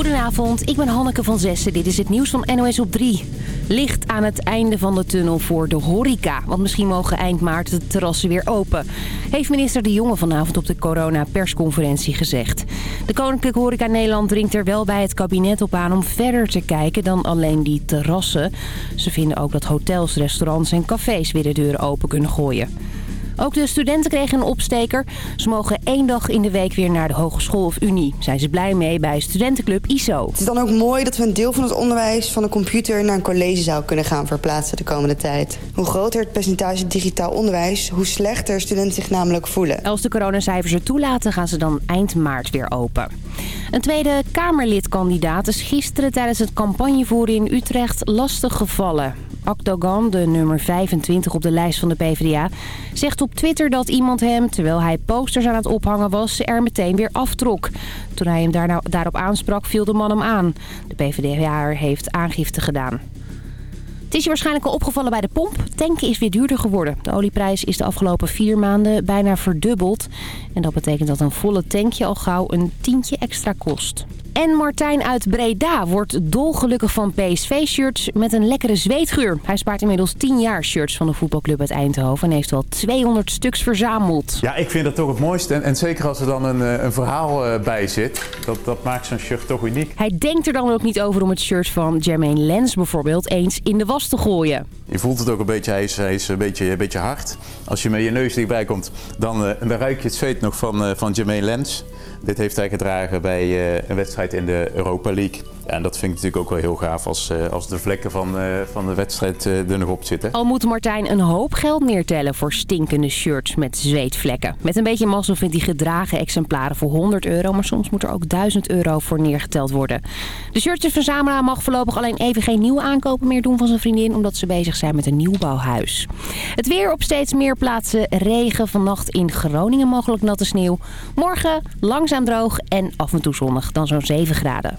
Goedenavond, ik ben Hanneke van Zessen. Dit is het nieuws van NOS op 3. Licht aan het einde van de tunnel voor de horeca. Want misschien mogen eind maart de terrassen weer open. Heeft minister De Jonge vanavond op de corona-persconferentie gezegd. De Koninklijke Horeca Nederland dringt er wel bij het kabinet op aan... om verder te kijken dan alleen die terrassen. Ze vinden ook dat hotels, restaurants en cafés weer de deuren open kunnen gooien. Ook de studenten kregen een opsteker. Ze mogen één dag in de week weer naar de hogeschool of unie. Zijn ze blij mee bij studentenclub ISO. Het is dan ook mooi dat we een deel van het onderwijs van de computer naar een collegezaal kunnen gaan verplaatsen de komende tijd. Hoe groter het percentage digitaal onderwijs, hoe slechter studenten zich namelijk voelen. Als de coronacijfers het toelaten gaan ze dan eind maart weer open. Een tweede Kamerlidkandidaat is gisteren tijdens het campagnevoeren in Utrecht lastig gevallen. Akdogan, de nummer 25 op de lijst van de PvdA, zegt op Twitter dat iemand hem, terwijl hij posters aan het ophangen was, er meteen weer aftrok. Toen hij hem daarop aansprak, viel de man hem aan. De PvdA heeft aangifte gedaan. Het is je waarschijnlijk al opgevallen bij de pomp. Tanken is weer duurder geworden. De olieprijs is de afgelopen vier maanden bijna verdubbeld. En dat betekent dat een volle tankje al gauw een tientje extra kost. En Martijn uit Breda wordt dolgelukkig van PSV-shirts met een lekkere zweetgeur. Hij spaart inmiddels 10 jaar shirts van de voetbalclub uit Eindhoven en heeft wel 200 stuks verzameld. Ja, ik vind dat toch het mooiste. En, en zeker als er dan een, eh, een verhaal uh, bij zit. Dat, dat maakt zo'n shirt toch uniek. Hij denkt er dan ook niet over om het shirt van Jermaine Lens bijvoorbeeld eens in de was te gooien. Je voelt het ook een beetje, hij is, hij is een, beetje, een beetje hard. Als je met je neus dichtbij komt, dan, uh, dan ruik je het zweet nog van, van Jermaine Lens. Dit heeft hij gedragen bij uh, een wedstrijd in de Europa League. En dat vind ik natuurlijk ook wel heel gaaf als, uh, als de vlekken van, uh, van de wedstrijd er nog op zitten. Al moet Martijn een hoop geld neertellen voor stinkende shirts met zweetvlekken. Met een beetje mazzel vindt hij gedragen exemplaren voor 100 euro, maar soms moet er ook 1000 euro voor neergeteld worden. De shirtjesverzamelaar mag voorlopig alleen even geen nieuwe aankopen meer doen van zijn vriendin, omdat ze bezig zijn met een nieuwbouwhuis. Het weer op steeds meer plaatsen regen, vannacht in Groningen mogelijk natte sneeuw. Morgen langzaam droog en af en toe zonnig, dan zo'n 7 graden.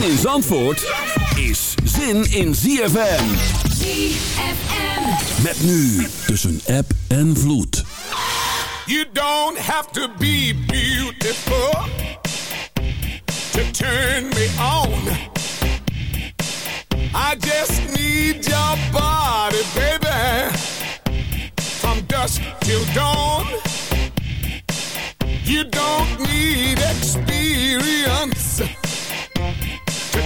Zin in Zandvoort is zin in ZFM. ZFM. Met nu tussen app en vloed. You don't have to be beautiful to turn me on. I just need your body, baby. From dusk till dawn. You don't need experience to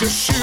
just shoot.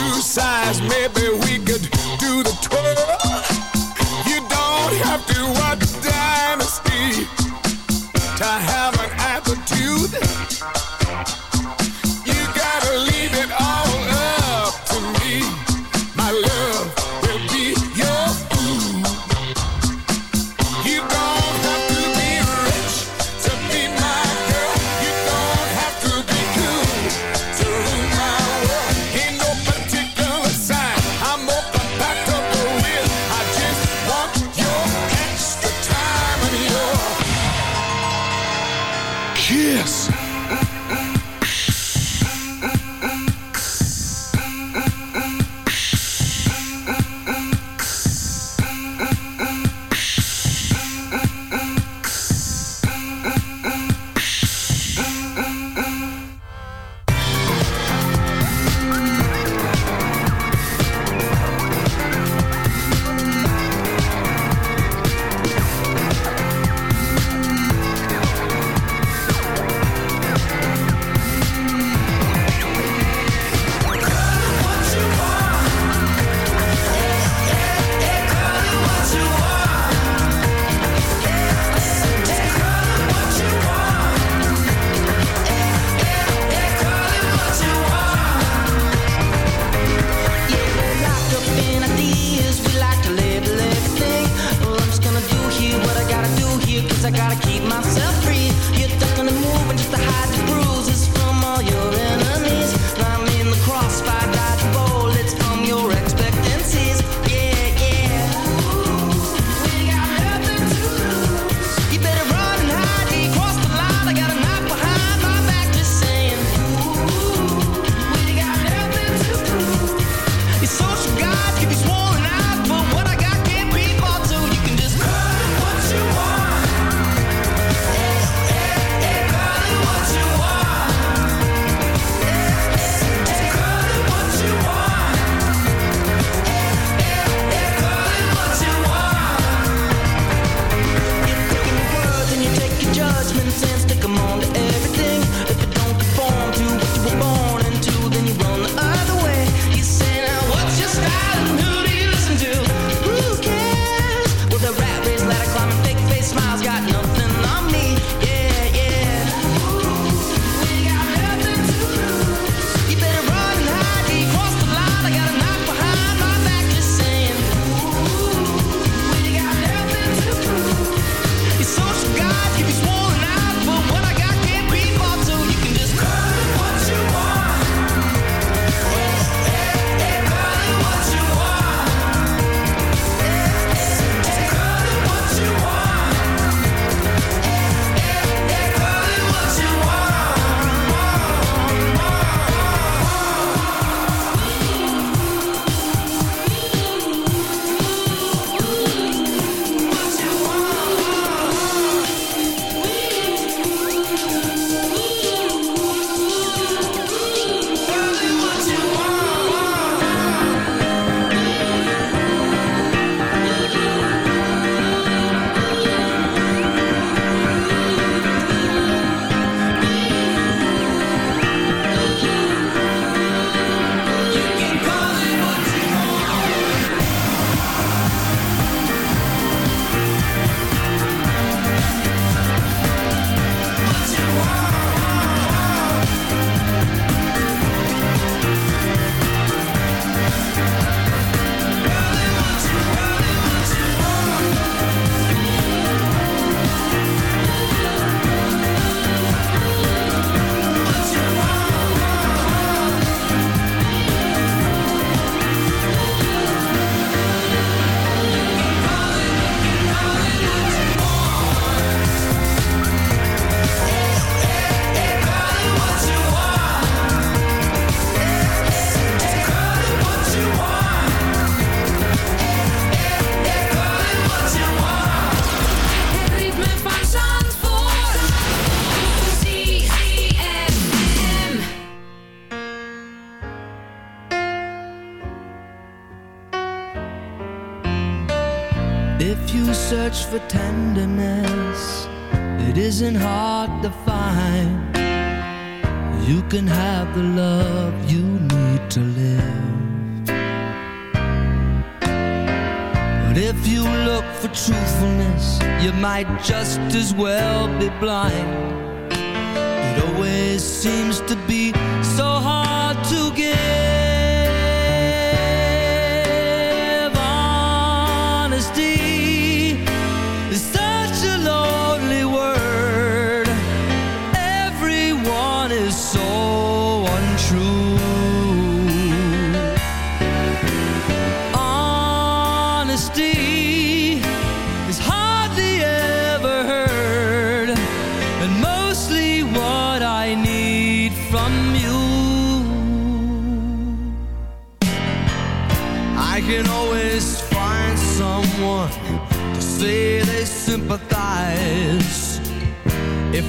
as well be blind.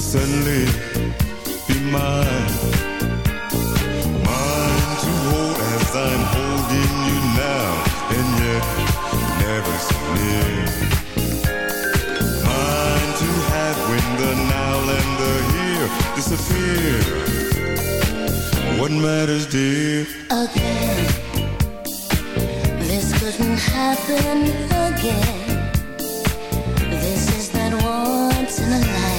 suddenly be mine. Mine to hold as I'm holding you now, and yet never so near. Mine to have when the now and the here disappear. What matters, dear? Again, this couldn't happen again. This is that once in a life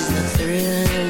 is the thrill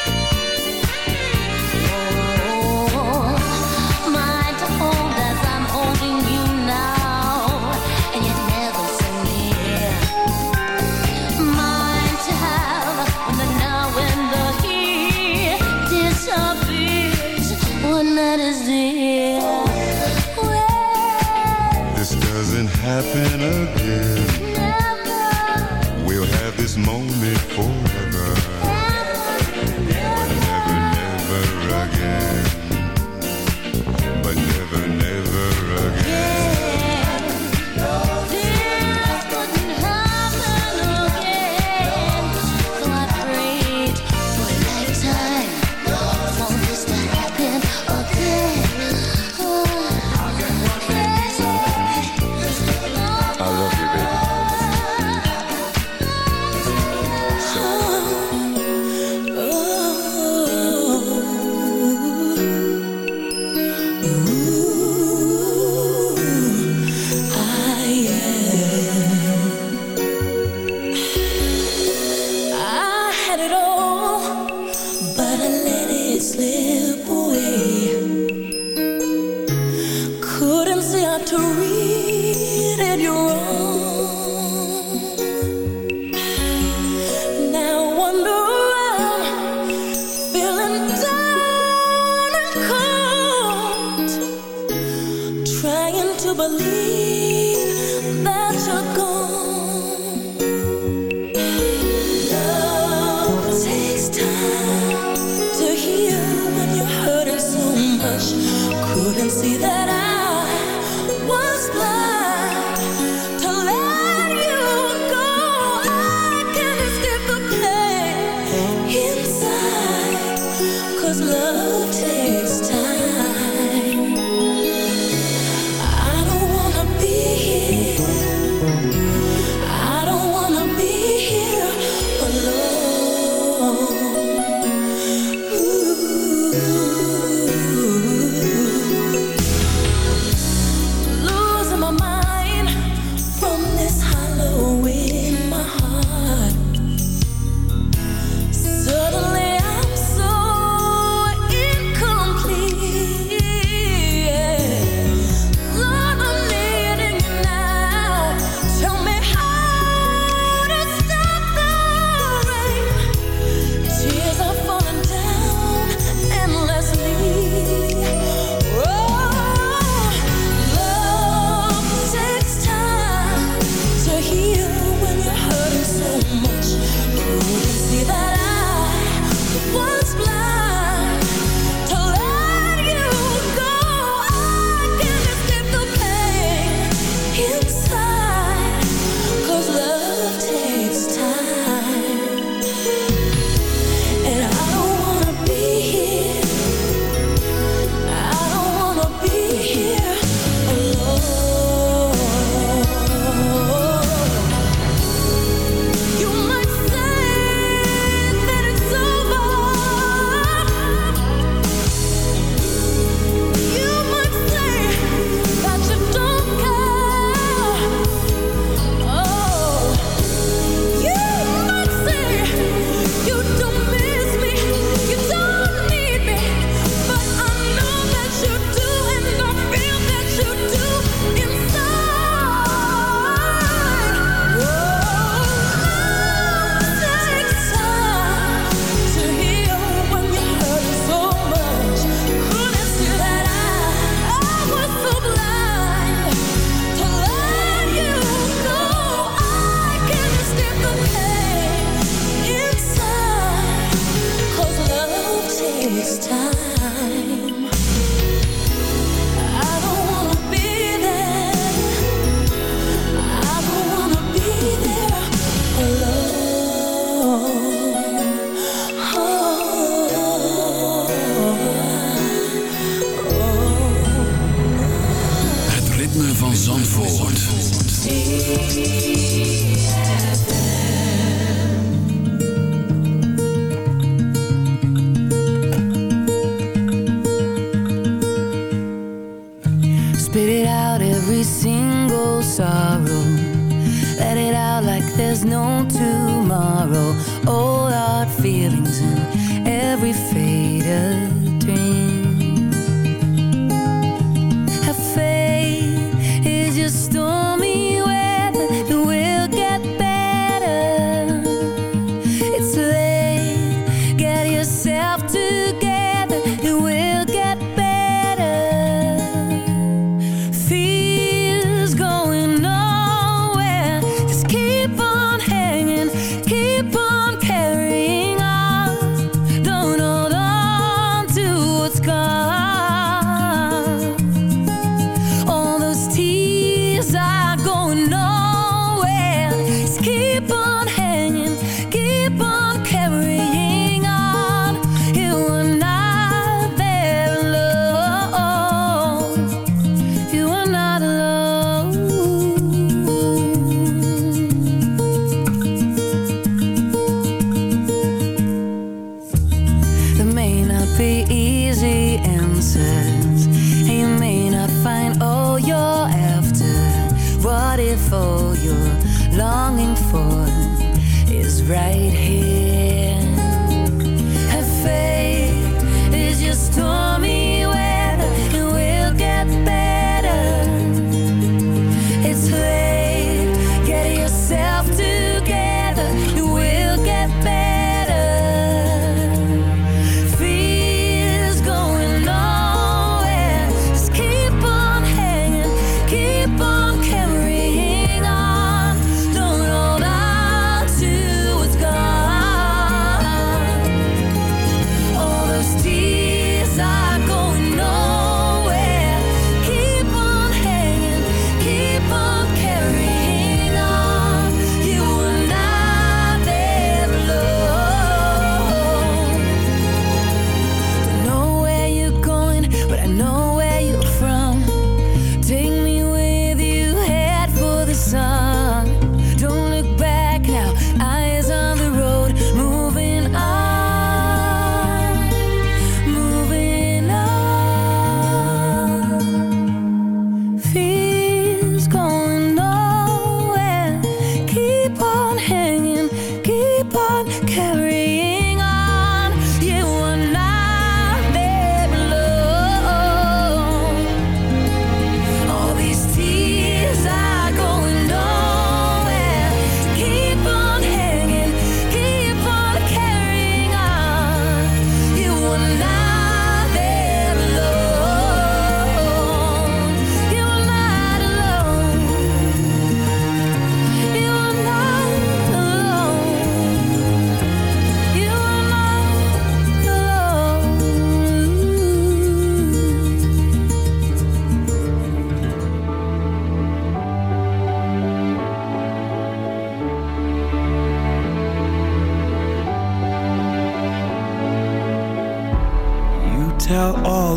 happen again.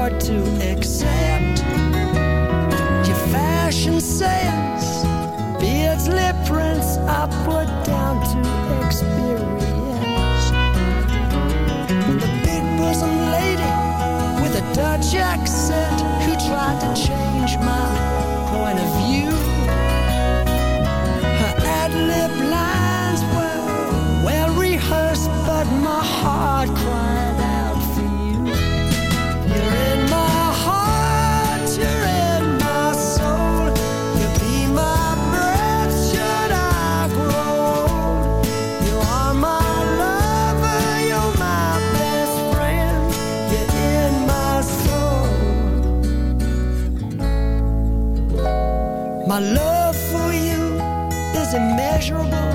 hard to accept. Your fashion sense Beardsley prints Upward down to experience. The big bosom lady With a Dutch accent Who tried to change my love for you is immeasurable.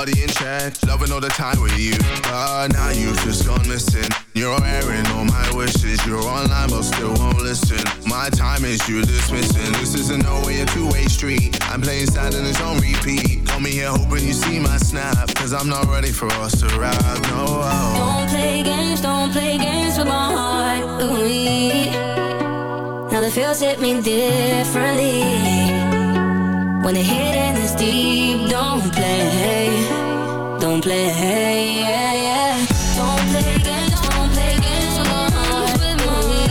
Body in check. Loving all the time with you. But now you've just gone missing. You're airing all my wishes. You're online but still won't listen. My time is you dismissing. This isn't no way a two-way street. I'm playing sad and it's on repeat. Call me here hoping you see my snap. Cause I'm not ready for us to rap. No. Don't play games, don't play games with my heart. Ooh, now the feels hit me differently. When the hidden is deep, don't play, don't play. Yeah, yeah. Don't play games, don't play games with. Ooh,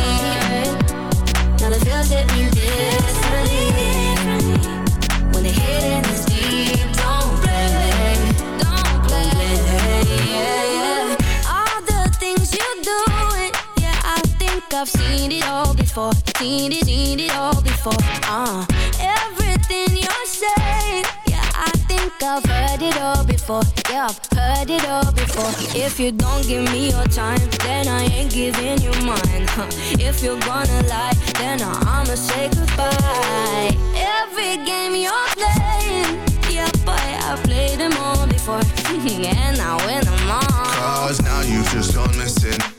now the feels hit me differently. When the hidden is deep, don't play, don't play. Yeah, yeah. All the things you do, it, yeah, I think I've seen it all before. Seen it, seen it all before. Uh, heard it all before, yeah, I've heard it all before. If you don't give me your time, then I ain't giving you mine huh. If you're gonna lie, then I'ma say goodbye. Every game you're playing, yeah, boy, I've played them all before. And I win them all Cause now you just don't listen.